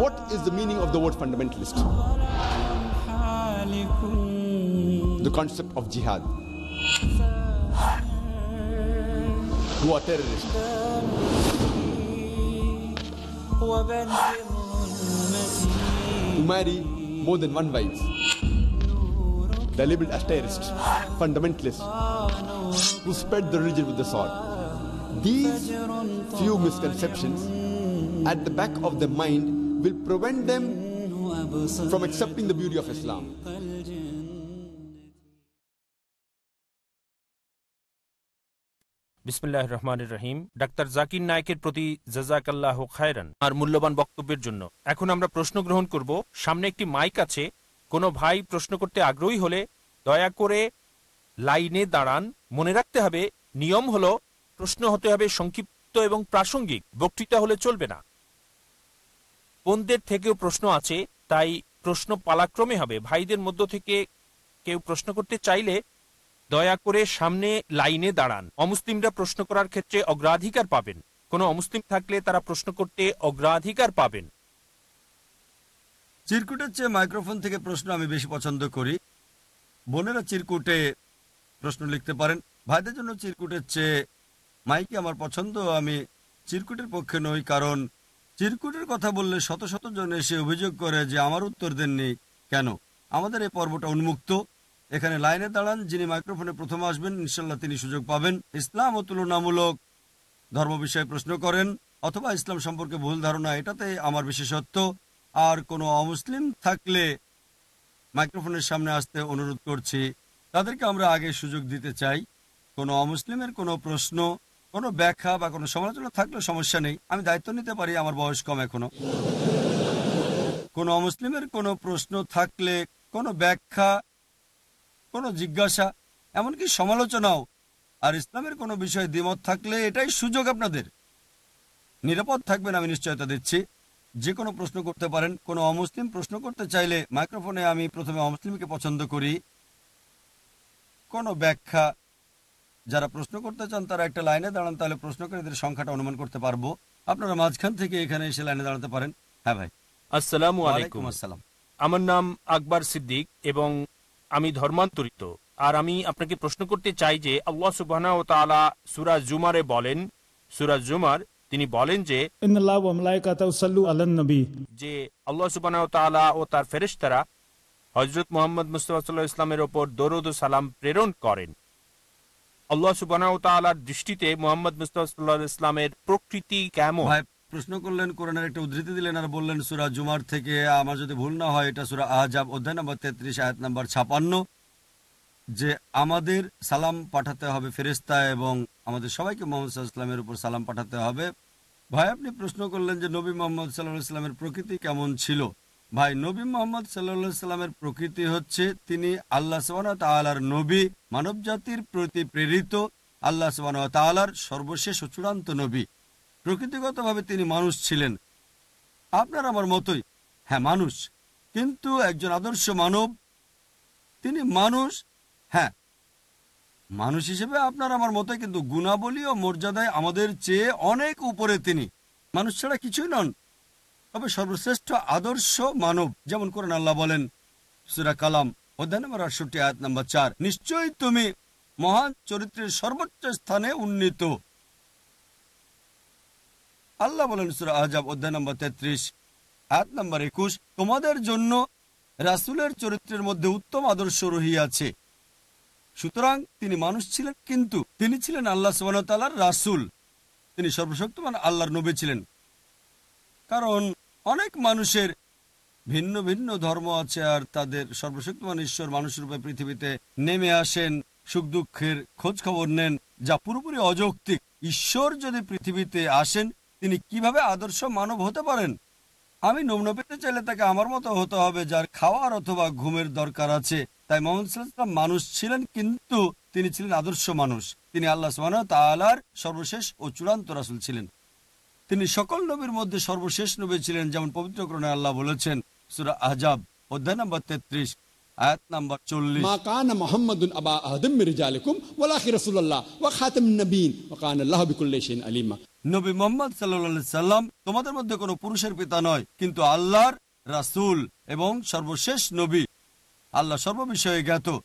What is the meaning of the word fundamentalist? The concept of jihad. Who are terrorists? Who marry more than one wife. They're labeled as terrorists, fundamentalists, who spread the religion with the sword. These few misconceptions at the back of the mind will prevent them from accepting the beauty of Islam. বিসমিল্লাহ রহমান রহিম doctor Zakir নায়কের প্রতি জাজাকাল্লাহ খায়রান আর মূল্যবান বক্তব্যের জন্য এখন আমরা প্রশ্ন গ্রহণ করব সামনে একটি মাইক আছে কোনো ভাই প্রশ্ন করতে আগ্রহী হলে দয়া করে লাইনে দাঁড়ান মনে রাখতে হবে নিয়ম হলো প্রশ্ন হতে হবে সংক্ষিপ্ত এবং প্রাসঙ্গিক বক্তৃতা হলে চলবে না বোনদের থেকেও প্রশ্ন আছে, তাই প্রশ্ন পালাক্রমে হবে। ভাইদের মধ্য থেকে কেউ প্রশ্ন করতে চাইলে দয়া করে সামনে লাইনে দাঁড়ান। অমুসলিমরা প্রশ্ন করার ক্ষেত্রে অগ্রাধিকার পাবেন। কোনো অমুসলিম থাকলে তারা প্রশ্ন করতে অগ্রাধিকার পাবেন। চিরকুটের চেয়ে মাইক্রোফোন থেকে প্রশ্ন আমি বেশি পছন্দ করি। বোনেরা চিরকুটে প্রশ্ন লিখতে পারেন। ভাইদের জন্য চিরকুটের চেয়ে মাইকে আমার পছন্দ। আমি চিরকুটের পক্ষে নই, কারণ চিরকুটের কথা বললে শত শত জন এসে অভিযোগ করে যে আমার উত্তর দেননি। কেন? আমাদের এই পর্বটা উন্মুক্ত। এখানে লাইনে দাঁড়ান, যিনি মাইক্রোফোনে প্রথম আসবেন, ইনশাল্লাহ তিনি সুযোগ পাবেন। ইসলাম ও তুলনামূলক ধর্ম বিষয়ে প্রশ্ন করেন, অথবা ইসলাম সম্পর্কে ভুল ধারণা, এটাতে আমার বিশেষত্ব। আর কোনো অমুসলিম থাকলে মাইক্রোফোনের সামনে আসতে অনুরোধ করছি। তাদেরকে আমরা আগে সুযোগ দিতে চাই। কোনো অমুসলিমের কোনো প্রশ্ন কোনো ব্যাখ্যা বা কোনো সমালোচনা থাকলেও সমস্যা নেই। আমি দায়িত্ব নিতে পারি, আমার বয়স কম এখনও। কোনো অমুসলিমের কোনো প্রশ্ন থাকলে, কোনো ব্যাখ্যা, কোনো জিজ্ঞাসা, এমনকি সমালোচনাও, আর ইসলামের কোনো বিষয়ে দ্বিমত থাকলে এটাই সুযোগ আপনাদের। নিরাপদ থাকবেন আমি নিশ্চয়তা দিচ্ছি। যে কোনো প্রশ্ন করতে পারেন। কোনো অমুসলিম প্রশ্ন করতে চাইলে মাইক্রোফোনে আমি প্রথমে অমুসলিমকে পছন্দ করি। কোনো ব্যাখ্যা যারা প্রশ্ন করতে চান তারা একটা লাইনে দাঁড়ান তাহলে প্রশ্নকারীদের সংখ্যাটা অনুমান করতে পারব। আপনারা মাঝখান থেকে এখানে এসে লাইনে দাঁড়াতে পারেন। হ্যাঁ ভাই। আসসালাম আলাইকুম। আসসালাম। আমার নাম আকবর সিদ্দিক এবং আমি ধর্মান্তরিত। আর আমি আপনাকে প্রশ্ন করতে চাই যে আল্লাহ সুবহানাহু ওয়া তাআলা সূরা জুমারে বলেন সূরা জুমার তিনি বলেন যে ইন্নাল্লাহু ওয়া মালায়েকাতাহু সাল্লু আলান নবী। যে আল্লাহ সুবহানাহু ওয়া তাআলা ও তার ফেরেশতারা হযরত মুহাম্মদ মুস্তাফা সাল্লাল্লাহু আলাইহি ইসলামের উপর দরুদ ও সালাম প্রেরণ করেন। আল্লাহ সুবাহ ও দৃষ্টিতে মোহাম্মদ মুস্তাফা ইসলামের প্রকৃতি কেমন? প্রশ্ন করলেন, কোরআনের একটা উদ্ধৃতি দিলেন আর বললেন, সুরা জুমার থেকে আমার যদি ভুল না হয়, এটা সুরা আহজাব, অধ্যায় নম্বর তেত্রিশ, আয়াত নম্বর ছাপান্ন, যে আমাদের সালাম পাঠাতে হবে ফেরেস্তা এবং আমাদের সবাইকে মোহাম্মদ সাল্লাহ ইসলামের উপর সালাম পাঠাতে হবে। ভাই, আপনি প্রশ্ন করলেন যে নবী মোহাম্মদ সাল্লাহ ইসলামের প্রকৃতি কেমন ছিল? ভাই, নবী মোহাম্মদ সাল্লামের প্রকৃতি হচ্ছে তিনি আল্লাহ সবানা তালার নবী মানব জাতির প্রতি প্রেরিত, আল্লাহ সবানা তালার সর্বশেষ ও চূড়ান্ত নবী। প্রকৃতিগতভাবে তিনি মানুষ ছিলেন। আপনার আমার মতোই হ্যাঁ মানুষ। কিন্তু একজন আদর্শ মানব, তিনি মানুষ হ্যাঁ মানুষ হিসেবে আপনার আমার মতোই, কিন্তু গুণাবলী ও মর্যাদায় আমাদের চেয়ে অনেক উপরে তিনি। মানুষ ছাড়া কিছুই নন। তবে সর্বশ্রেষ্ঠ আদর্শ মানব, যেমন করেন আল্লাহ বলেন, সুরা কালাম, অধ্যায় নম্বর আটষট্টি, আয়াত নম্বর চার, নিশ্চয়ই তুমি মহান চরিত্রের সর্বোচ্চ স্থানে উন্নীত। আল্লাহ বলেন সুরা আজাব অধ্যায় নম্বর তেত্রিশ, আয়াত নম্বর একুশ, তোমাদের জন্য রাসুলের চরিত্রের মধ্যে উত্তম আদর্শ রহিয়াছে। সুতরাং তিনি মানুষ ছিলেন, কিন্তু তিনি ছিলেন আল্লাহ সুবাহতালার রাসুল। তিনি সর্বশক্তিমান আল্লাহর নবী ছিলেন। কারণ অনেক মানুষের ভিন্ন ভিন্ন ধর্ম আছে আর তাদের সর্বশক্তিমান ঈশ্বর মানুষরূপে পৃথিবীতে নেমে আসেন, সুখ দুঃখের খোঁজ খবর নেন, যা পুরোপুরি অযৌক্তিক। ঈশ্বর যদি পৃথিবীতে আসেন, তিনি কীভাবে আদর্শ মানব হতে পারেন? আমি নমুনা পেতে চাইলে তাকে আমার মতো হতে হবে, যার খাওয়ার অথবা ঘুমের দরকার আছে। তাই মোহাম্মদ মানুষ ছিলেন, কিন্তু তিনি ছিলেন আদর্শ মানুষ। তিনি আল্লাহ সুবাহ সর্বশেষ ও চূড়ান্ত রাসুল ছিলেন। তিনি সকল নবীর মধ্যে সর্বশেষ নবী ছিলেন যেমন পবিত্র ক্রণে আল্লাহ বলেছেন সুরা আজাব অধ্যায় নম্বর তেত্রিশ তোমাদের মধ্যে পুরুষের পিতা নয় কিন্তু আল্লাহর রাসূল এবং সর্বশেষ নবী। আল্লাহ সর্ববিষয়ে জ্ঞাত।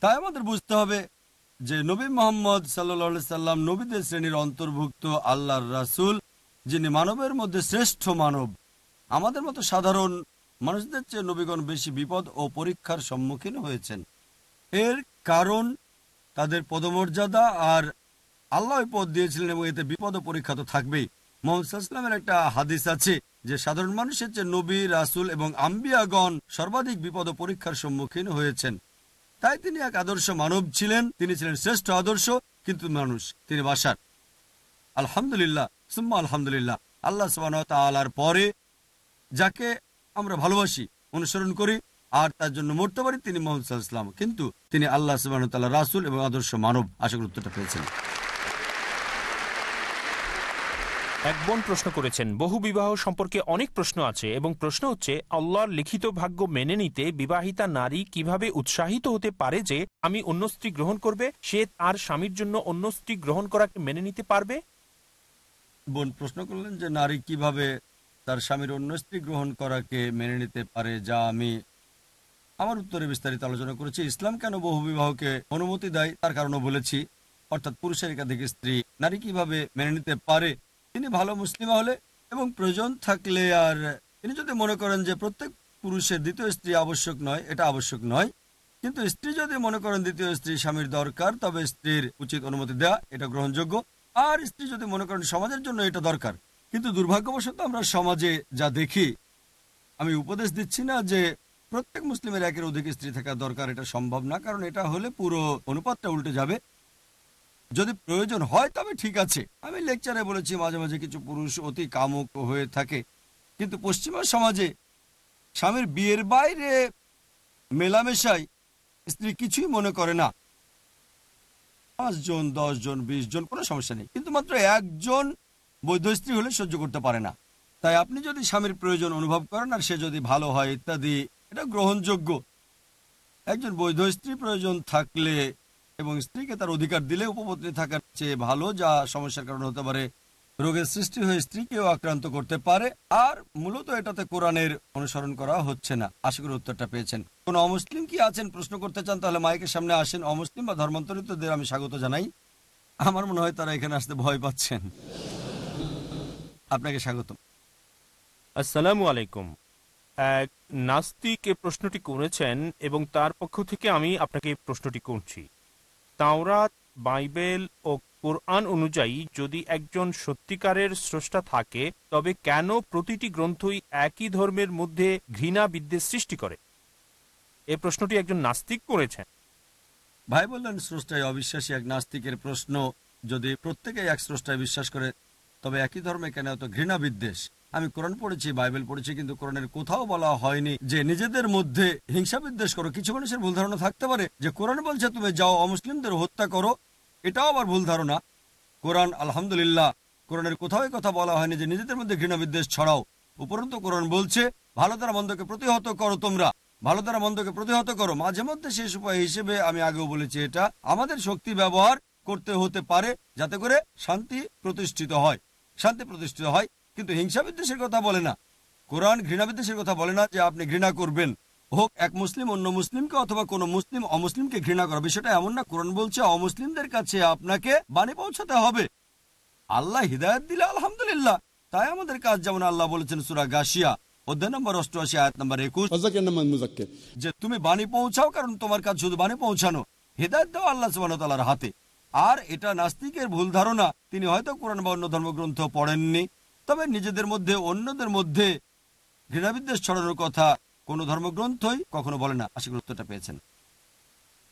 তাই আমাদের বুঝতে হবে যে নবী মোহাম্মদ সাল্লাহ সাল্লাম নবীদের শ্রেণির অন্তর্ভুক্ত আল্লাহর রাসূল যিনি মানবের মধ্যে শ্রেষ্ঠ মানব, আমাদের মতো সাধারণ মানুষদের চেয়ে নবীগণ বেশি বিপদ ও পরীক্ষার সম্মুখীন হয়েছেন। এর কারণ তাদের পদমর্যাদা আর আল্লাহ পদ দিয়েছিলেন এবং এতে বিপদ ও পরীক্ষা তো থাকবেই। মোহাম্মদের একটা হাদিস আছে যে, সাধারণ মানুষের চেয়ে নবী, রাসুল এবং আম্বিয়াগণ সর্বাধিক বিপদ ও পরীক্ষার সম্মুখীন হয়েছেন। তাই তিনি এক আদর্শ মানব ছিলেন। তিনি ছিলেন শ্রেষ্ঠ আদর্শ, কিন্তু মানুষ, তিনি বাসার। আলহামদুলিল্লাহ সুম্মা আলহামদুলিল্লাহ। আল্লাহ সুবাহর পরে যাকে আমরা ভালোবাসি, অনুসরণ করি, আর তার জন্য মরতে পারি তিনি মোহাম্মদ সাল্লাম কিন্তু তিনি আল্লাহ সুবাহ রাসুল এবং আদর্শ মানব আশা করি উত্তরটা পেয়েছেন। এক বোন প্রশ্ন করেছেন, বহু বিবাহ সম্পর্কে অনেক প্রশ্ন আছে এবং প্রশ্ন হচ্ছে, আল্লাহর লিখিত ভাগ্য মেনে নিতে বিবাহিতা নারী কীভাবে উৎসাহিত হতে পারে যে আমি অন্য স্ত্রী গ্রহণ করবে? সে তার স্বামীর জন্য অন্য স্ত্রী গ্রহণ করাকে মেনে নিতে পারবে? বোন প্রশ্ন করলেন যে নারী কীভাবে তার স্বামীর অন্য স্ত্রী গ্রহণ করাকে মেনে নিতে পারে, যা আমি আমার উত্তরে বিস্তারিত আলোচনা করেছি। ইসলাম কেন বহু বিবাহকে অনুমতি দেয়? তার কারণও বলেছি। অর্থাৎ পুরুষের একাধিক স্ত্রী নারী কীভাবে মেনে নিতে পারে? তিনি ভালো মুসলিমা হলে এবং প্রয়োজন থাকলে আর তিনি যদি মনে করেন যে প্রত্যেক পুরুষের দ্বিতীয় স্ত্রী আবশ্যক নয়, এটা আবশ্যক নয়। কিন্তু স্ত্রী যদি মনে করেন দ্বিতীয় স্ত্রী স্বামীর দরকার, তবে স্ত্রীর উচিত অনুমতি দেয়া, এটা গ্রহণযোগ্য। আর স্ত্রী যদি মনে করেন সমাজের জন্য এটা দরকার, কিন্তু দুর্ভাগ্যবশত আমরা সমাজে যা দেখি, আমি উপদেশ দিচ্ছি না যে প্রত্যেক মুসলিমের একের অধিক স্ত্রী থাকা দরকার, এটা সম্ভব না, কারণ এটা হলে পুরো অনুপাতটা উল্টে যাবে। যদি প্রয়োজন হয় তবে ঠিক আছে। আমি লেকচারে বলেছি মাঝে মাঝে কিছু পুরুষ অতি কামুক হয়ে থাকে, কিন্তু পশ্চিমা সমাজে স্বামীর বিয়ের বাইরে মেলামেশাই স্ত্রী কিছুই মনে করে না। পাঁচ জন, দশ জন, বিশ জন, কোনো সমস্যা নেই। কিন্তু মাত্র একজন বৈধ স্ত্রী হলে সহ্য করতে পারে না। তাই আপনি যদি স্বামীর প্রয়োজন অনুভব করেন আর সে যদি ভালো হয় ইত্যাদি, এটা গ্রহণযোগ্য। একজন বৈধ স্ত্রী প্রয়োজন থাকলে এবং স্ত্রীকে তার অধিকার দিলে উপপত্নী থাকার চেয়ে ভালো, যা সমস্যার কারণ হতে পারে রোগের সৃষ্টি হয়ে স্ত্রীকেও আক্রান্ত করতে পারে, আর মূলত এটাতে কোরআনের অনুসরণ করা হচ্ছে না। আশা করি উত্তরটা পেয়েছেন। কোন অমুসলিম কি আছেন? প্রশ্ন করতে চান, তাহলে মাইকের সামনে আসেন। অমুসলিম বা ধর্মান্তরিতদের আমি স্বাগত জানাই। আমার মনে হয় তারা এখানে আসতে ভয় পাচ্ছেন। আপনাকে স্বাগতম। আসসালামু আলাইকুম। এক নাস্তিক এ প্রশ্নটি করেছেন এবং তার পক্ষ থেকে আমি আপনাকে প্রশ্নটি করছি। তাওরাত, বাইবেল ও কোরআন অনুযায়ী যদি একজন সত্যিকারের স্রষ্টা থাকে, তবে কেন প্রতিটি গ্রন্থই একই ধর্মের মধ্যে ঘৃণা বিদ্বেষ সৃষ্টি করে? এ প্রশ্নটি একজন নাস্তিক করেছেন। ভাই বললেন স্রষ্টায় অবিশ্বাসী এক নাস্তিকের প্রশ্ন, যদি প্রত্যেকেই এক স্রষ্টায় বিশ্বাস করে, তবে একই ধর্মে কেন এত ঘৃণা বিদ্বেষ? আমি কোরআন পড়েছি, বাইবেল পড়েছি, কিন্তু কোরআনের কোথাও বলা হয়নি যে নিজেদের মধ্যে হিংসা বিদ্বেষ করো। কিছু মানুষের ভুল ধারণা থাকতে পারে যে কোরআন বলছে, তুমি যাও অমুসলিমদের হত্যা করো এটাও আবার ভুল ধারণা। কোরআন, আলহামদুলিল্লাহ, কোরআনের কোথাও কথা বলা হয়নি যে নিজেদের মধ্যে ঘৃণা বিদ্বেষ ছড়াও। উপরন্ত কোরআন বলছে, ভালো দ্বারা মন্দকে প্রতিহত করো তোমরা। ভালো দ্বারা মন্দকে প্রতিহত করো। মাঝে মধ্যে শেষ উপায় হিসেবে আমি আগেও বলেছি এটা। আমাদের শক্তি ব্যবহার করতে হতে পারে যাতে করে শান্তি প্রতিষ্ঠিত হয়। শান্তি প্রতিষ্ঠিত হয়। কিন্তু হিংসা বিদ্বেষের কথা বলে না। কোরআন ঘৃণা বিদ্বেষের কথা বলে না যে আপনি ঘৃণা করবেন। হোক এক মুসলিম অন্য মুসলিমকে অথবা কোন মুসলিম অমুসলিমকে ঘৃণা করা। বিষয়টা এমন না কোরআন বলছে অমুসলিমদের কাছে আপনাকে বাণী পৌঁছাতে হবে। আল্লাহ হৃদায়ত দিলে আলহামদুলিল্লাহ। তাই আমাদের কাজ যেমন আল্লাহ বলেছেন সুরা গাশিয়া পৌঁছাও কারণ তোমার শুধু পৌঁছানো। আল্লাহ হাতে। আর এটা নাস্তিকের ভুল ধারণা। তিনি হয়তো কোরআন বা অন্য ধর্মগ্রন্থ পড়েননি। তবে নিজেদের মধ্যে অন্যদের মধ্যে ঘৃণাবিদ্বেষ ছড়ানোর কথা কোনো ধর্মগ্রন্থই কখনো বলে না আশা করি উত্তরটা পেয়েছেন।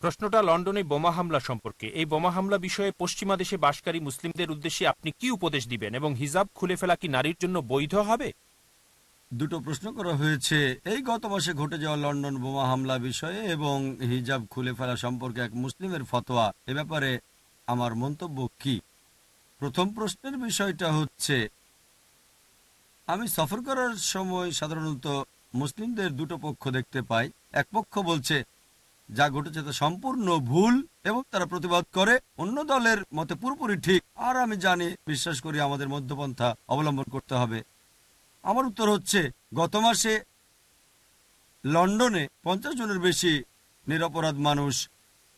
প্রশ্নটা লন্ডনে বোমা হামলা সম্পর্কে। এই বোমা হামলা বিষয়ে পশ্চিমা দেশে বাসকারী মুসলিমদের উদ্দেশ্যে আপনি কি উপদেশ দিবেন এবং হিজাব খুলে ফেলা কি নারীর জন্য বৈধ হবে? দুটো প্রশ্ন করা হয়েছে। এই গত মাসে ঘটে যাওয়া লন্ডন বোমা হামলা বিষয়ে এবং হিজাব খুলে ফেলা সম্পর্কে এক মুসলিমের ফতোয়া এ ব্যাপারে আমার মন্তব্য কি? প্রথম প্রশ্নের বিষয়টা হচ্ছে আমি সফর করার সময় সাধারণত মুসলিমদের দুটো পক্ষ দেখতে পাই। এক পক্ষ বলছে, যা ঘটেছে তা সম্পূর্ণ ভুল এবং তারা প্রতিবাদ করে। অন্য দলের মতে পুরোপুরি ঠিক। আর আমি জানি, বিশ্বাস করি আমাদের মধ্যপন্থা অবলম্বন করতে হবে। আমার উত্তর হচ্ছে, গত মাসে লন্ডনে পঞ্চাশ জনের বেশি নিরপরাধ মানুষ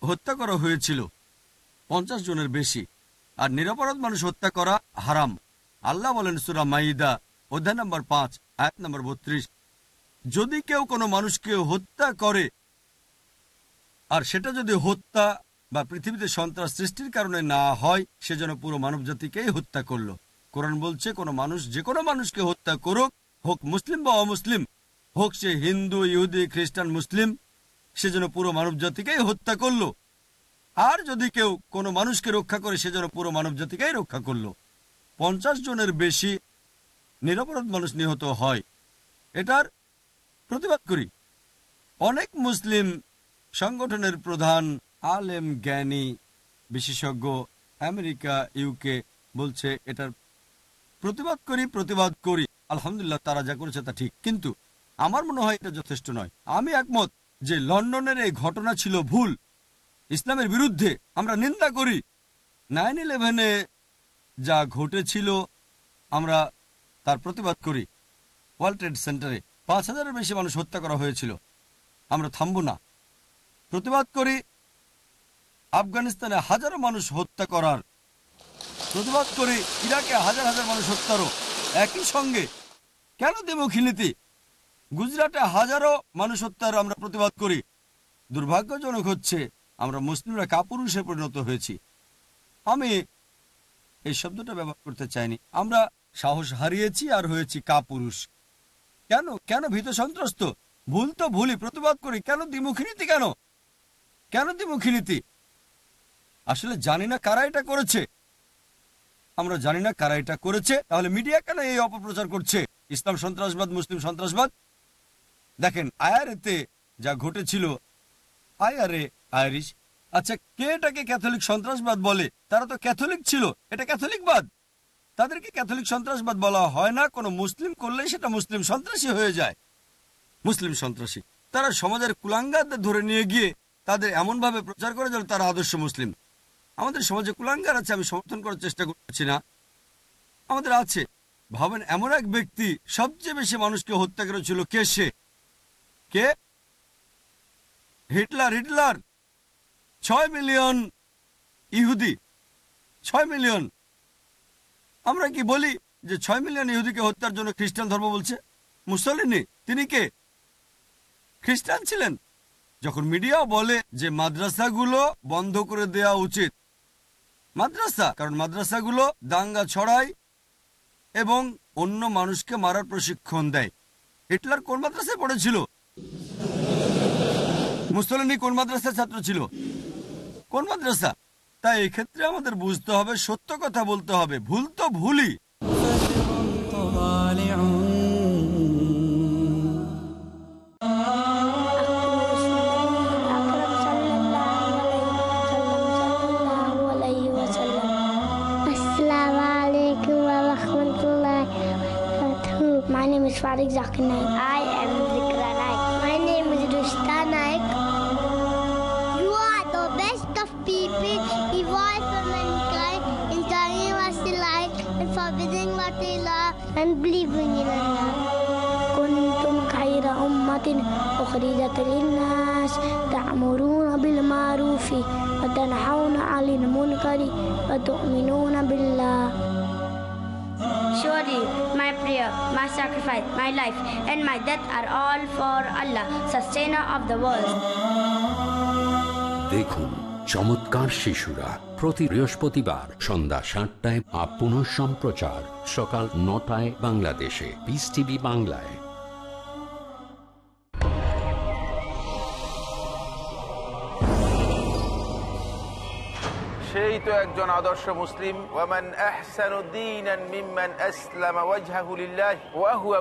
হত্যা করা হয়েছিল। পঞ্চাশ জনের বেশি। আর নিরপরাধ মানুষ হত্যা করা হারাম। আল্লাহ বলেন, সুরা মাইদা, অধ্যায় নম্বর পাঁচ, আয়াত নম্বর বত্রিশ যদি কেউ কোনো মানুষকে হত্যা করে, আর সেটা যদি হত্যা বা পৃথিবীতে সন্ত্রাস সৃষ্টির কারণে না হয়, সে যেন পুরো মানব জাতিকেই হত্যা করল। কোরআন বলছে, কোনো মানুষ, যে কোনো মানুষকে হত্যা করুক, হোক মুসলিম বা অমুসলিম, হোক সে হিন্দু, ইহুদি, খ্রিস্টান, মুসলিম, সে যেন পুরো মানব জাতিকেই হত্যা করল। আর যদি কেউ কোনো মানুষকে রক্ষা করে, সে যেন পুরো মানব জাতিকেই রক্ষা করল। পঞ্চাশ জনের বেশি নিরপরাধ মানুষ নিহত হয়। এটার প্রতিবাদ করি অনেক মুসলিম সংগঠনের প্রধান আলেম জ্ঞানী বিশেষজ্ঞ আমেরিকা ইউকে বলছে, এটার প্রতিবাদ করি প্রতিবাদ করি। আলহামদুলিল্লাহ তারা যা করেছে তা ঠিক। কিন্তু আমার মনে হয় এটা যথেষ্ট নয়। আমি একমত যে লন্ডনের এই ঘটনা ছিল ভুল। ইসলামের বিরুদ্ধে আমরা নিন্দা করি। নাইন ইলেভেনে যা ঘটেছিল, আমরা তার প্রতিবাদ করি। ওয়ার্ল্ড ট্রেড সেন্টারে। পাঁচ হাজারের বেশি মানুষ হত্যা করা হয়েছিল। আমরা থামব না। প্রতিবাদ করি, আফগানিস্তানে হাজারো মানুষ হত্যা করার। প্রতিবাদ করি, ইরাকে হাজার হাজার মানুষ হত্যারও। একই সঙ্গে কেন দ্বিমুখী নীতি গুজরাটে হাজারো মানুষ হত্যার আমরা প্রতিবাদ করি। দুর্ভাগ্যজনক হচ্ছে, আমরা মুসলিমরা কাপুরুষে পরিণত হয়েছি। আমি এই শব্দটা ব্যবহার করতে চাইনি। আমরা সাহস হারিয়েছি আর হয়েছি কাপুরুষ। কেন? কেন ভীত সন্ত্রস্ত? ভুল তো ভুলই। প্রতিবাদ করি। কেন দ্বিমুখী নীতি কেন? কেন দ্বিমুখী নীতি? আসলে জানি না কারা এটা করেছে। আমরা জানি না কারা এটা করেছে। তাহলে মিডিয়া কেন এই অপপ্রচার করছে? ইসলাম সন্ত্রাসবাদ, মুসলিম সন্ত্রাসবাদ? দেখেন আয়ারেতে যা ঘটেছিল আয়ারে আয়ারিশ আচ্ছা কে এটাকে ক্যাথলিক সন্ত্রাসবাদ বলে? তারা তো ক্যাথলিক ছিল। এটা ক্যাথলিকবাদ। তাদেরকে ক্যাথলিক সন্ত্রাসবাদ বলা হয় না। কোনো মুসলিম করলেই সেটা মুসলিম সন্ত্রাসী হয়ে যায়। মুসলিম সন্ত্রাসী। তারা সমাজের কুলাঙ্গারদের ধরে নিয়ে গিয়ে তাদের এমনভাবে প্রচার করে যেন তারা আদর্শ মুসলিম। আমাদের সমাজে কুলাঙ্গার আছে, আমি সমর্থন করার চেষ্টা করছি না। আমাদের আছে। ভাবেন, এমন এক ব্যক্তি, সবচেয়ে বেশি মানুষকে হত্যা করেছিল কে সে? কে? Hitler Hitler. ছয় মিলিয়ন ইহুদি। ছয় মিলিয়ন আমরা কি বলি যে ছয় মিলিয়ন ইহুদিকে হত্যার জন্য খ্রিস্টান ধর্ম বলছে? মুসলিনি তিনি কে? খ্রিস্টান ছিলেন। যখন মিডিয়া বলে যে মাদ্রাসাগুলো বন্ধ করে দেওয়া উচিত। মাদ্রাসা, কারণ মাদ্রাসাগুলো দাঙ্গা ছড়ায় এবং অন্য মানুষকে মারার প্রশিক্ষণ দেয়। হিটলার কোন মাদ্রাসায় পড়েছিল? মুসলিনী কোন মাদ্রাসার ছাত্র ছিল? কোন মাদ্রাসা? তাই এক্ষেত্রে আমাদের বুঝতে হবে, সত্য কথা বলতে হবে ভুল তো ভুলি My name is Farid Zakhnai. Uh -huh. and believing in Allah. كنتم خير أمة أخرجت للناس تأمرون بالمعروف وتنحون عن المنكر وتؤمنون بالله. Surely my prayer, my sacrifice, my life and my death are all for Allah, sustainer of the world. देखूं চমৎকার শিশুরা প্রতি বৃহস্পতিবার সন্ধ্যা সাতটায় আপ পুনঃ সম্প্রচার সকাল নটায় বাংলাদেশে। পিস টিভি বাংলায়। সেই তো একজন আদর্শ মুসলিম। ওয়ামান আহসানু দীনান মিম্মান আসলামা ওয়াজহাহু লিল্লাহ ওয়া হুয়া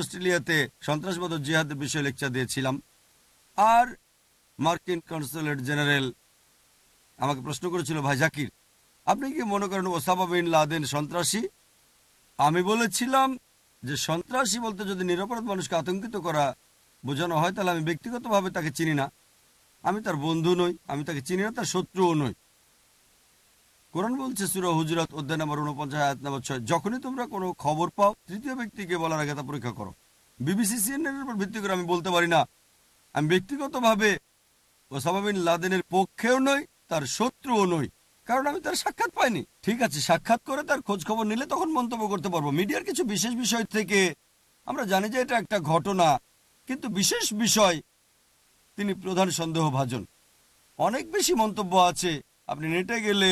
অস্ট্রেলিয়াতে সন্ত্রাসবাদ ও জিহাদের বিষয়ে লেকচার দিয়েছিলাম। আর মার্কিন কনসুলেট জেনারেল আমাকে প্রশ্ন করেছিল, ভাই জাকির, আপনি কি মনে করেন ওসামা বিন লাদেন সন্ত্রাসী? আমি বলেছিলাম যে সন্ত্রাসী বলতে যদি নিরপরাধ মানুষকে আতঙ্কিত করা বোঝানো হয়, তাহলে আমি ব্যক্তিগতভাবে তাকে চিনি না। আমি তার বন্ধু নই, আমি তাকে চিনি না, তার শত্রুও নই। কোরআন বলছে, সুরা হুজরাত, অধ্যায় নম্বর উনপঞ্চাশ আয়াত নম্বর ছয়, যখনই তোমরা কোনো খবর পাও, তৃতীয় ব্যক্তিকে বলার আগে তা পরীক্ষা করো। বিবিসি সিএনএন এর উপর ভিত্তি করে আমি বলতে পারি না। আমি ব্যক্তিগতভাবে ওসামা বিন লাদেনের পক্ষেও নই, তার শত্রুও নই। কারণ আমি তার সাক্ষাৎ পাইনি। ঠিক আছে, সাক্ষাৎ করে তার খোঁজ খবর নিলে তখন মন্তব্য করতে পারব। মিডিয়ার কিছু বিশেষ বিষয় থেকে আমরা জানি যে এটা একটা ঘটনা, কিন্তু বিশেষ বিষয়, তিনি প্রধান সন্দেহভাজন। অনেক বেশি মন্তব্য আছে। আপনি নেটে গেলে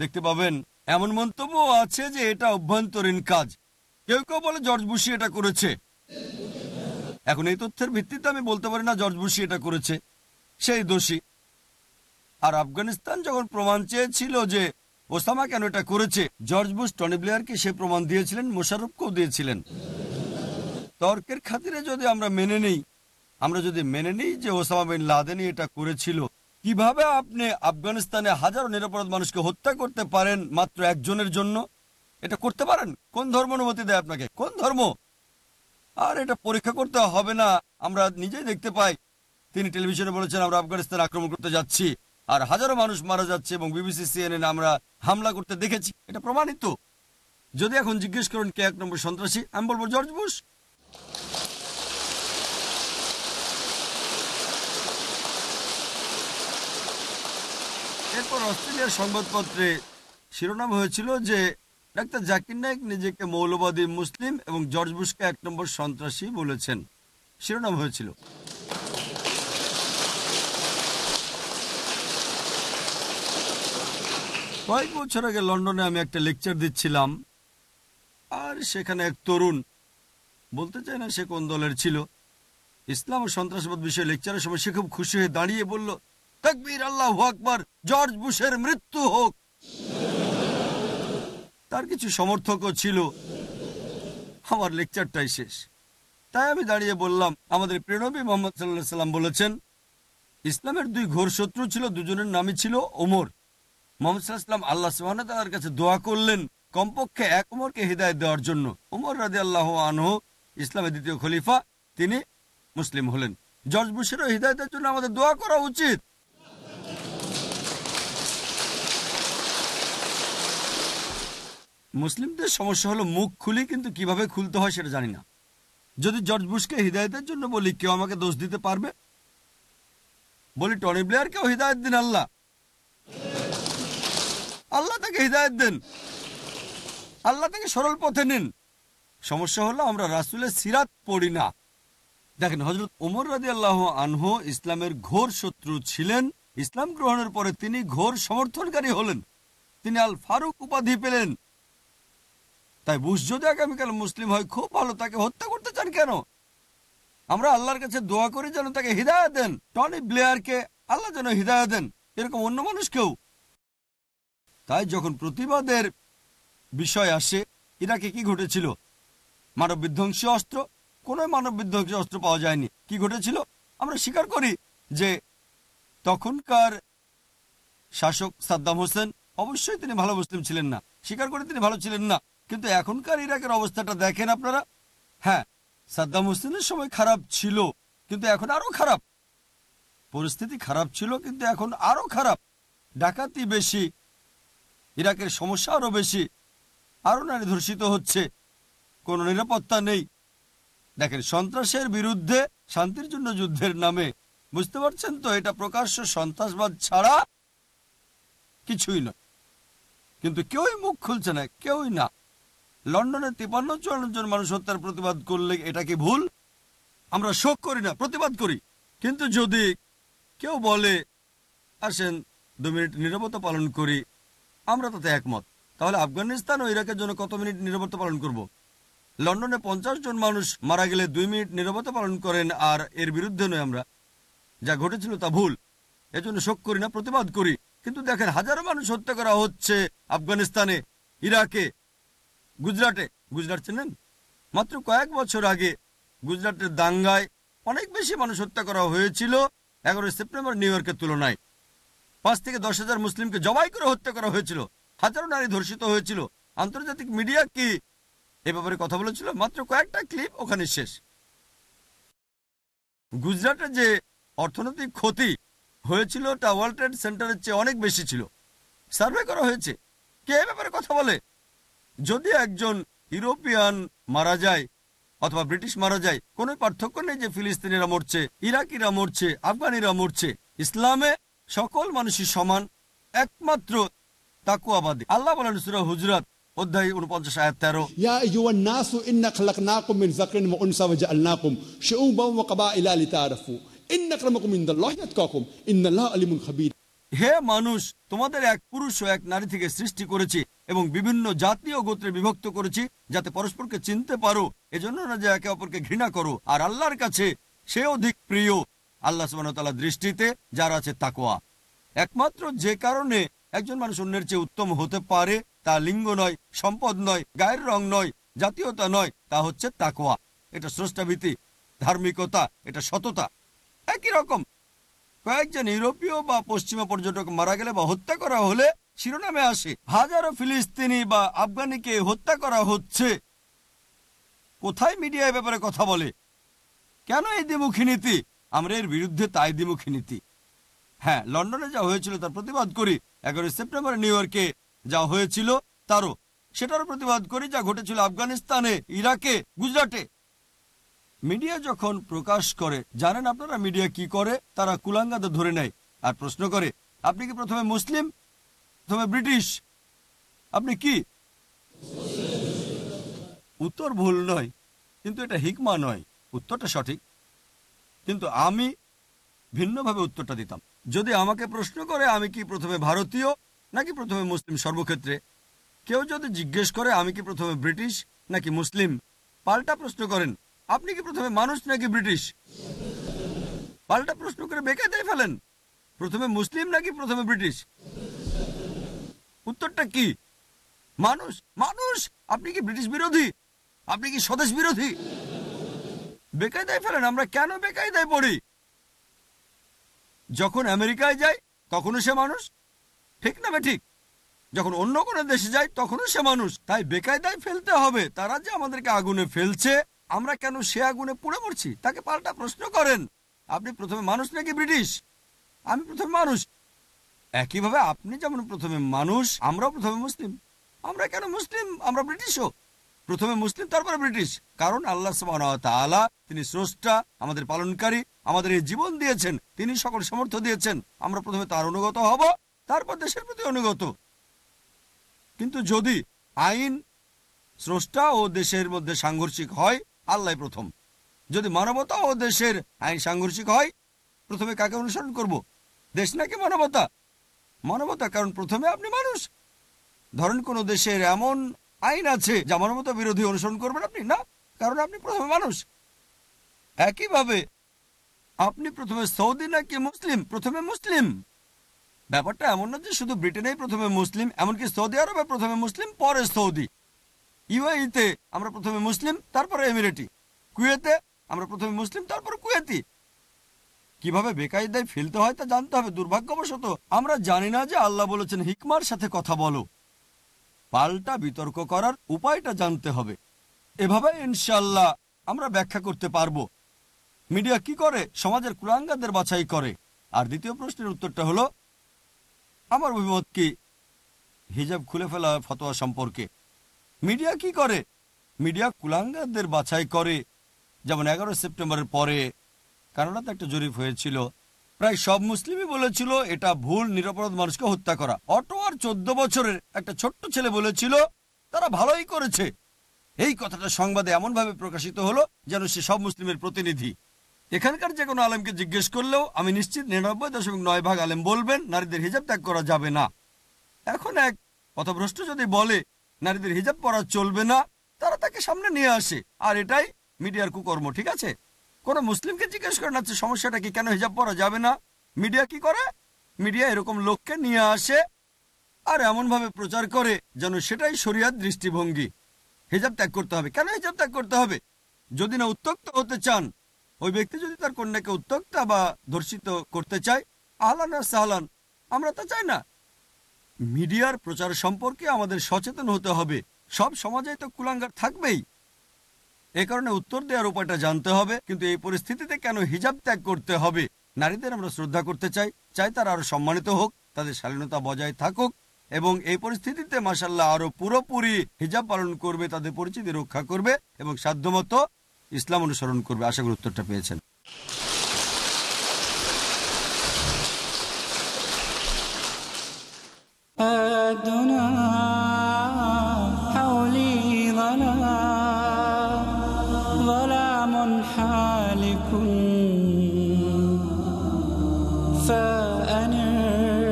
দেখতে পাবেন, এমন মন্তব্য আছে যে এটা অভ্যন্তরীণ কাজ। কেউ কেউ বলে জর্জ বুশি এটা করেছে। এখন এই তথ্যের ভিত্তিতে আমি বলতে পারি না জর্জ বুশি এটা করেছে, সেই দোষী। আর আফগানিস্তান যখন প্রমাণ চেয়েছিল যে ওসামা কেন এটা করেছে, জর্জ বুশ, টনি ব্লেয়ারকে সে প্রমাণ দিয়েছিলেন মোশারফকেও দিয়েছিলেন। তর্কের খাতিরে যদি আমরা মেনে নেই, আমরা যদি মেনে নিই যে ওসামা বিন লাদেনই এটা করেছিল কীভাবে আপনি আফগানিস্তানে হাজারো নিরাপরাধ মানুষকে হত্যা করতে পারেন মাত্র একজনের জন্য? এটা করতে পারেন? কোন ধর্ম অনুমতি দেয় আপনাকে? কোন ধর্ম? আর এটা পরীক্ষা করতে হবে না। আমরা নিজেই দেখতে পাই। তিনি টেলিভিশনে বলেছেন, আমরা আফগানিস্তান আক্রমণ করতে যাচ্ছি আর হাজারো মানুষ মারা যাচ্ছে এবং বিবিসি, সিএনএন আমরা হামলা করতে দেখেছি। এটা প্রমাণিত। যদি এখন জিজ্ঞেস করেন, কে এক নম্বর সন্ত্রাসী? আমি বলব, জর্জ বুশ। এরপর অস্ট্রেলিয়ার সংবাদপত্রে শিরোনাম হয়েছিল যে ডাক্তার জাকির নায়ক নিজেকে মৌলবাদী মুসলিম এবং জর্জ বুশকে এক নম্বর সন্ত্রাসী বলেছেন। শিরোনাম হয়েছিল। কয়েক বছর আগে লন্ডনে আমি একটা লেকচার দিচ্ছিলাম, আর সেখানে এক তরুণ, বলতে চাই না সে কোন দলের ছিল, ইসলাম ও সন্ত্রাসবাদ বিষয়ে লেকচারের সময় সে খুব খুশি হয়ে দাঁড়িয়ে বলল, তাকবীর আল্লাহ আকবর জর্জ বুশের মৃত্যু হোক। তার কিছু সমর্থকও ছিল। আমার লেকচারটাই শেষ। তাই আমি দাঁড়িয়ে বললাম, আমাদের প্রেরবী মোহাম্মদ সাল্লাহ সাল্লাম বলেছেন, ইসলামের দুই ঘোর শত্রু ছিল, দুজনের নামই ছিল ওমর। মোহাম্মদ সাল্লাম আল্লাহ সুহানার কাছে দোয়া করলেন কমপক্ষে এক ওমরকে হৃদায়ত দেওয়ার জন্য। ওমর রাজি আল্লাহ আনহু, ইসলামের দ্বিতীয় খলিফা, তিনি মুসলিম হলেন। জর্জ বুশেরও হৃদায়তের জন্য আমাদের দোয়া করা উচিত। মুসলিমদের সমস্যা হলো মুখ খুলি কিন্তু কীভাবে খুলতে হয় সেটা জানি না। যদি জর্জ বুশকে হৃদায়তের জন্য বলি, কেউ আমাকে দোষ দিতে পারবে? বলি, টনি ব্লেয়ারকেও হৃদায়ত দিন আল্লাহ। আল্লাহ তাকে হৃদায়ত দেন। আল্লাহ তাকে সরল পথে নিন। সমস্যা হলো আমরা রাসুলের সিরাত পড়ি না। দেখেন হজরত ওমর রাজি আল্লাহ আনহু ইসলামের ঘোর শত্রু ছিলেন। ইসলাম গ্রহণের পরে তিনি ঘোর সমর্থনকারী হলেন। তিনি আল ফারুক উপাধি পেলেন। তাই বুশ যদি আগামীকাল মুসলিম হয়, খুব ভালো, তাকে হত্যা করতে চান কেন? আমরা আল্লাহর কাছে দোয়া করি যেন তাকে হৃদায়ত দেন। টনি ব্লেয়ারকে আল্লাহ যেন হৃদায়ত দেন, এরকম অন্য মানুষকেও তাই যখন প্রতিবাদের বিষয় আসে, ইরাকে কি ঘটেছিল? মানব বিধ্বংসী অস্ত্র? কোনো মানব বিধ্বংসী অস্ত্র পাওয়া যায়নি। কি ঘটেছিল? আমরা স্বীকার করি যে তখনকার শাসক সাদ্দাম হোসেন অবশ্যই তিনি ভালো মুসলিম ছিলেন না। স্বীকার করে তিনি ভালো ছিলেন না। কিন্তু এখনকার ইরাকের অবস্থাটা দেখেন আপনারা? হ্যাঁ সাদ্দাম হোসেনের সময় খারাপ ছিল, কিন্তু এখন আরও খারাপ। পরিস্থিতি খারাপ ছিল, কিন্তু এখন আরও খারাপ। ডাকাতি বেশি, ইরাকের সমস্যা আরও বেশি। আরও নারী ধর্ষিত হচ্ছে, কোনো নিরাপত্তা নেই। দেখেন, সন্ত্রাসের বিরুদ্ধে শান্তির জন্য যুদ্ধের নামে, বুঝতে পারছেন তো? এটা প্রকাশ্য সন্ত্রাসবাদ ছাড়া কিছুই নয়। কিন্তু কেউই মুখ খুলছে না, কেউই না। লন্ডনে তিপান্ন চুয়ান্ন জন মানুষ হত্যার প্রতিবাদ করলে এটা কি ভুল? আমরা শোক করি না, প্রতিবাদ করি। কিন্তু যদি কেউ বলে, আসেন, দু মিনিট নিরবতা পালন করি, আমরা তাতে একমত। তাহলে আফগানিস্তান ও ইরাকের জন্য কত মিনিট নিরবতা পালন করব। লন্ডনে পঞ্চাশ জন মানুষ মারা গেলে দুই মিনিট নিরবতা পালন করেন আর এর বিরুদ্ধে নয় আমরা। যা ঘটেছিল তা ভুল। এজন্য শোক করি না, প্রতিবাদ করি। কিন্তু দেখেন, হাজারো মানুষ হত্যা করা হচ্ছে আফগানিস্তানে, ইরাকে গুজরাটে, গুজরাট চেনেন? মাত্র কয়েক বছর আগে গুজরাটের দাঙ্গায় অনেক বেশি মানুষ হত্যা করা হয়েছিল এগারোই সেপ্টেম্বর নিউ ইয়র্কের তুলনায়। পাঁচ থেকে দশ হাজার মুসলিমকে জবাই করে হত্যা করা হয়েছিল, হাজারো নারী ধর্ষিত হয়েছিল। আন্তর্জাতিক মিডিয়া কি এ ব্যাপারে কথা বলেছিল? মাত্র কয়েকটা ক্লিপ ওখানে শেষ। গুজরাটে যে অর্থনৈতিক ক্ষতি হয়েছিল তা ওয়ার্ল্ড ট্রেড সেন্টারের চেয়ে অনেক বেশি ছিল। সার্ভে করা হয়েছে। কে এ ব্যাপারে কথা বলে? যদি একজন ইউরোপিয়ান মারা যায় অথবা ব্রিটিশ মারা যায় কোন পার্থক্য নেই যে ফিলিস্তিনিরা মরছে ইরাকিরা মরছে আফগানিরা মরছে। ইসলামে সকল মানুষই সমান একমাত্র তাকুয়াবাদী আল্লাহ বলেন সুরা হুজরাত হে মানুষ তোমাদের এক পুরুষ ও এক নারী থেকে সৃষ্টি করেছে। এবং বিভিন্ন জাতীয় গোত্রে বিভক্ত করেছি যাতে পরস্পরকে চিনতে পারো। এজন্য না যে একে অপরকে ঘৃণা করো। আর আল্লাহর কাছে সে অধিক প্রিয়। আল্লাহ সুবাহতাল্লাহ দৃষ্টিতে যার আছে তাকোয়া একমাত্র যে কারণে একজন মানুষ অন্যের চেয়ে উত্তম হতে পারে, তা লিঙ্গ নয়, সম্পদ নয়, গায়ের রং নয়, জাতীয়তা নয়, তা হচ্ছে তাকোয়া এটা স্রষ্টাভীতি, ধার্মিকতা, এটা সততা। একই রকম, কয়েকজন ইউরোপীয় বা পশ্চিমা পর্যটক মারা গেলে বা হত্যা করা হলে শিরোনামে আসে, হাজারো ফিলিস্তিনি বা আফগানিকে হত্যা করা হচ্ছে। কোথায় মিডিয়া ব্যাপারে কথা বলে? কেন এই দ্বিমুখী নীতি? আমরা এর বিরুদ্ধে তাই দ্বিমুখী নীতি। হ্যাঁ লন্ডনে যা হয়েছিল তার প্রতিবাদ করি, এগারোই সেপ্টেম্বর নিউ ইয়র্কে যা হয়েছিল তারও। সেটারও প্রতিবাদ করি যা ঘটেছিল আফগানিস্তানে, ইরাকে, গুজরাটে। মিডিয়া যখন প্রকাশ করে, জানেন আপনারা মিডিয়া কি করে? তারা কুলাঙ্গাতে ধরে নেয় আর প্রশ্ন করে, আপনি কি প্রথমে মুসলিম? প্রথমে ব্রিটিশ। আপনি কি? উত্তর ভুল নয়, কিন্তু এটা হিকমা নয়। উত্তরটা সঠিক। কিন্তু আমি ভিন্নভাবে উত্তরটা দিতাম। যদি আমাকে প্রশ্ন করে আমি কি প্রথমে ভারতীয় নাকি প্রথমে মুসলিম সর্বক্ষেত্রে? কেউ যদি জিজ্ঞেস করে আমি কি প্রথমে ব্রিটিশ নাকি মুসলিম, পাল্টা প্রশ্ন করেন, আপনি কি প্রথমে মানুষ নাকি ব্রিটিশ? পাল্টা প্রশ্ন করে বেকায়দায় ফেলেন, প্রথমে মুসলিম নাকি প্রথমে ব্রিটিশ? উত্তরটা কি? মানুষ মানুষ! আপনি কি ব্রিটিশ বিরোধী? আপনি কি স্বদেশ বিরোধী? বেকায়দায় ফেলেন, আমরা কেন বেকায়দায় পড়ি? যখন আমেরিকায় যাই, তখনও সে মানুষ। ঠিক না ঠিক? যখন অন্য কোনো দেশে যাই, তখনও সে মানুষ। তাই বেকায়দায় ফেলতে হবে। তারা যে আমাদেরকে আগুনে ফেলছে, আমরা কেন সে আগুনে পুড়ে মরছি? তাকে পাল্টা প্রশ্ন করেন। আপনি প্রথমে মানুষ নাকি ব্রিটিশ? আমি প্রথমে মানুষ। একইভাবে আপনি যেমন প্রথমে মানুষ, আমরাও প্রথমে মুসলিম। আমরা কেন মুসলিম? আমরা ব্রিটিশও প্রথমে মুসলিম, তারপরে ব্রিটিশ। কারণ আল্লাহ তাআলা তিনি স্রষ্টা, আমাদের পালনকারী, আমাদের এই জীবন দিয়েছেন। তিনি সকল সমর্থ দিয়েছেন। আমরা প্রথমে তার অনুগত হব, তারপর দেশের প্রতি অনুগত। কিন্তু যদি আইন স্রষ্টা ও দেশের মধ্যে সাংঘর্ষিক হয় আল্লাহ প্রথম। যদি মানবতা ও দেশের আইন সাংঘর্ষিক হয়, প্রথমে কাকে অনুসরণ করব? দেশ নাকি মানবতা? মানবতা, কারণ প্রথমে আপনি মানুষ। ধরেন কোনো দেশের এমন আইন আছে, যা মানবতা বিরোধী অনুসরণ করবেন আপনি? না, কারণ আপনি প্রথমে মানুষ। একইভাবে আপনি প্রথমে সৌদি নাকি মুসলিম? প্রথমে মুসলিম। ব্যাপারটা এমন না যে শুধু ব্রিটেনেই প্রথমে মুসলিম, এমনকি সৌদি আরবে প্রথমে মুসলিম, পরে সৌদি। ইউএইতে আমরা প্রথমে মুসলিম, তারপরে এমিরেটি। কুয়েতে আমরা প্রথমে মুসলিম, তারপরে কুয়েতি। কীভাবে বেকায়দায় ফেলতে হয় তা জানতে হবে। দুর্ভাগ্যবশত আমরা জানি না যে আল্লাহ বলেছেন, হিকমার সাথে কথা বলো। পাল্টা বিতর্ক করার উপায়টা জানতে হবে। এভাবে ইনশাল্লাহ আমরা ব্যাখ্যা করতে পারব। মিডিয়া কি করে? সমাজের কুলাঙ্গাদের বাছাই করে। আর দ্বিতীয় প্রশ্নের উত্তরটা হলো, আমার অভিমত কি? হিজাব খুলে ফেলা ফতোয়া সম্পর্কে। মিডিয়া কি করে? মিডিয়া কুলাঙ্গাদের বাছাই করে। যেমন এগারো সেপ্টেম্বরের পরে কানাডাতে একটা জরিপ হয়েছিল। প্রায় সব মুসলিমই বলেছিল, এটা ভুল, নিরপরাধ মানুষকে হত্যা করা। অটো আর চোদ্দ বছরের একটা ছোট্ট ছেলে বলেছিল, তারা ভালোই করেছে। এই কথাটা সংবাদে এমনভাবে প্রকাশিত হলো যেন সে সব মুসলিমের প্রতিনিধি। এখানকার যে কোনো আলেমকে জিজ্ঞেস করলেও, আমি নিশ্চিত নিরানব্বই দশমিক নয় ভাগ আলেম বলবেন, নারীদের হিজাব ত্যাগ করা যাবে না। এখন এক পথভ্রষ্ট যদি বলে, নারীদের হিজাব পরা চলবে না, তারা তাকে সামনে নিয়ে আসে। আর এটাই মিডিয়ার কুকর্ম, ঠিক আছে? কোন মুসলিমকে জিজ্ঞেস করেন আছে সমস্যাটা কি, কেন হিজাব পরা যাবে না? মিডিয়া কি করে? মিডিয়া এরকম লোককে নিয়ে আসে আর এমন ভাবে প্রচার করে যেন সেটাই শরিয়ার দৃষ্টিভঙ্গি। হিজাব ত্যাগ করতে হবে। কেন হিজাব ত্যাগ করতে হবে? যদি না উত্তক্ত হতে চান, ওই ব্যক্তি যদি তার কন্যাকে উত্তক্তা বা ধর্ষিত করতে চায়, আহলান আর সাহলান, আমরা তা চাই না। মিডিয়ার প্রচার সম্পর্কে আমাদের সচেতন হতে হবে। সব সমাজে তো কুলাঙ্গার থাকবেই। এ কারণে উত্তর দেওয়ার উপায়টা জানতে হবে কিন্তু এই পরিস্থিতিতে কেন হিজাব ত্যাগ করতে হবে নারীদের আমরা শ্রদ্ধা করতে চাই চাই তারা আরো সম্মানিত হোক তাদের শালীনতা বজায় থাকুক এবং এই পরিস্থিতিতে মাসাল্লাহ আরো পুরোপুরি হিজাব পালন করবে তাদের পরিচিতি রক্ষা করবে এবং সাধ্যমতো ইসলাম অনুসরণ করবে আশা করি উত্তরটা পেয়েছেন الدنا فأنر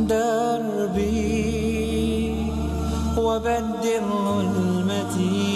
دربي وبدل ظلمتي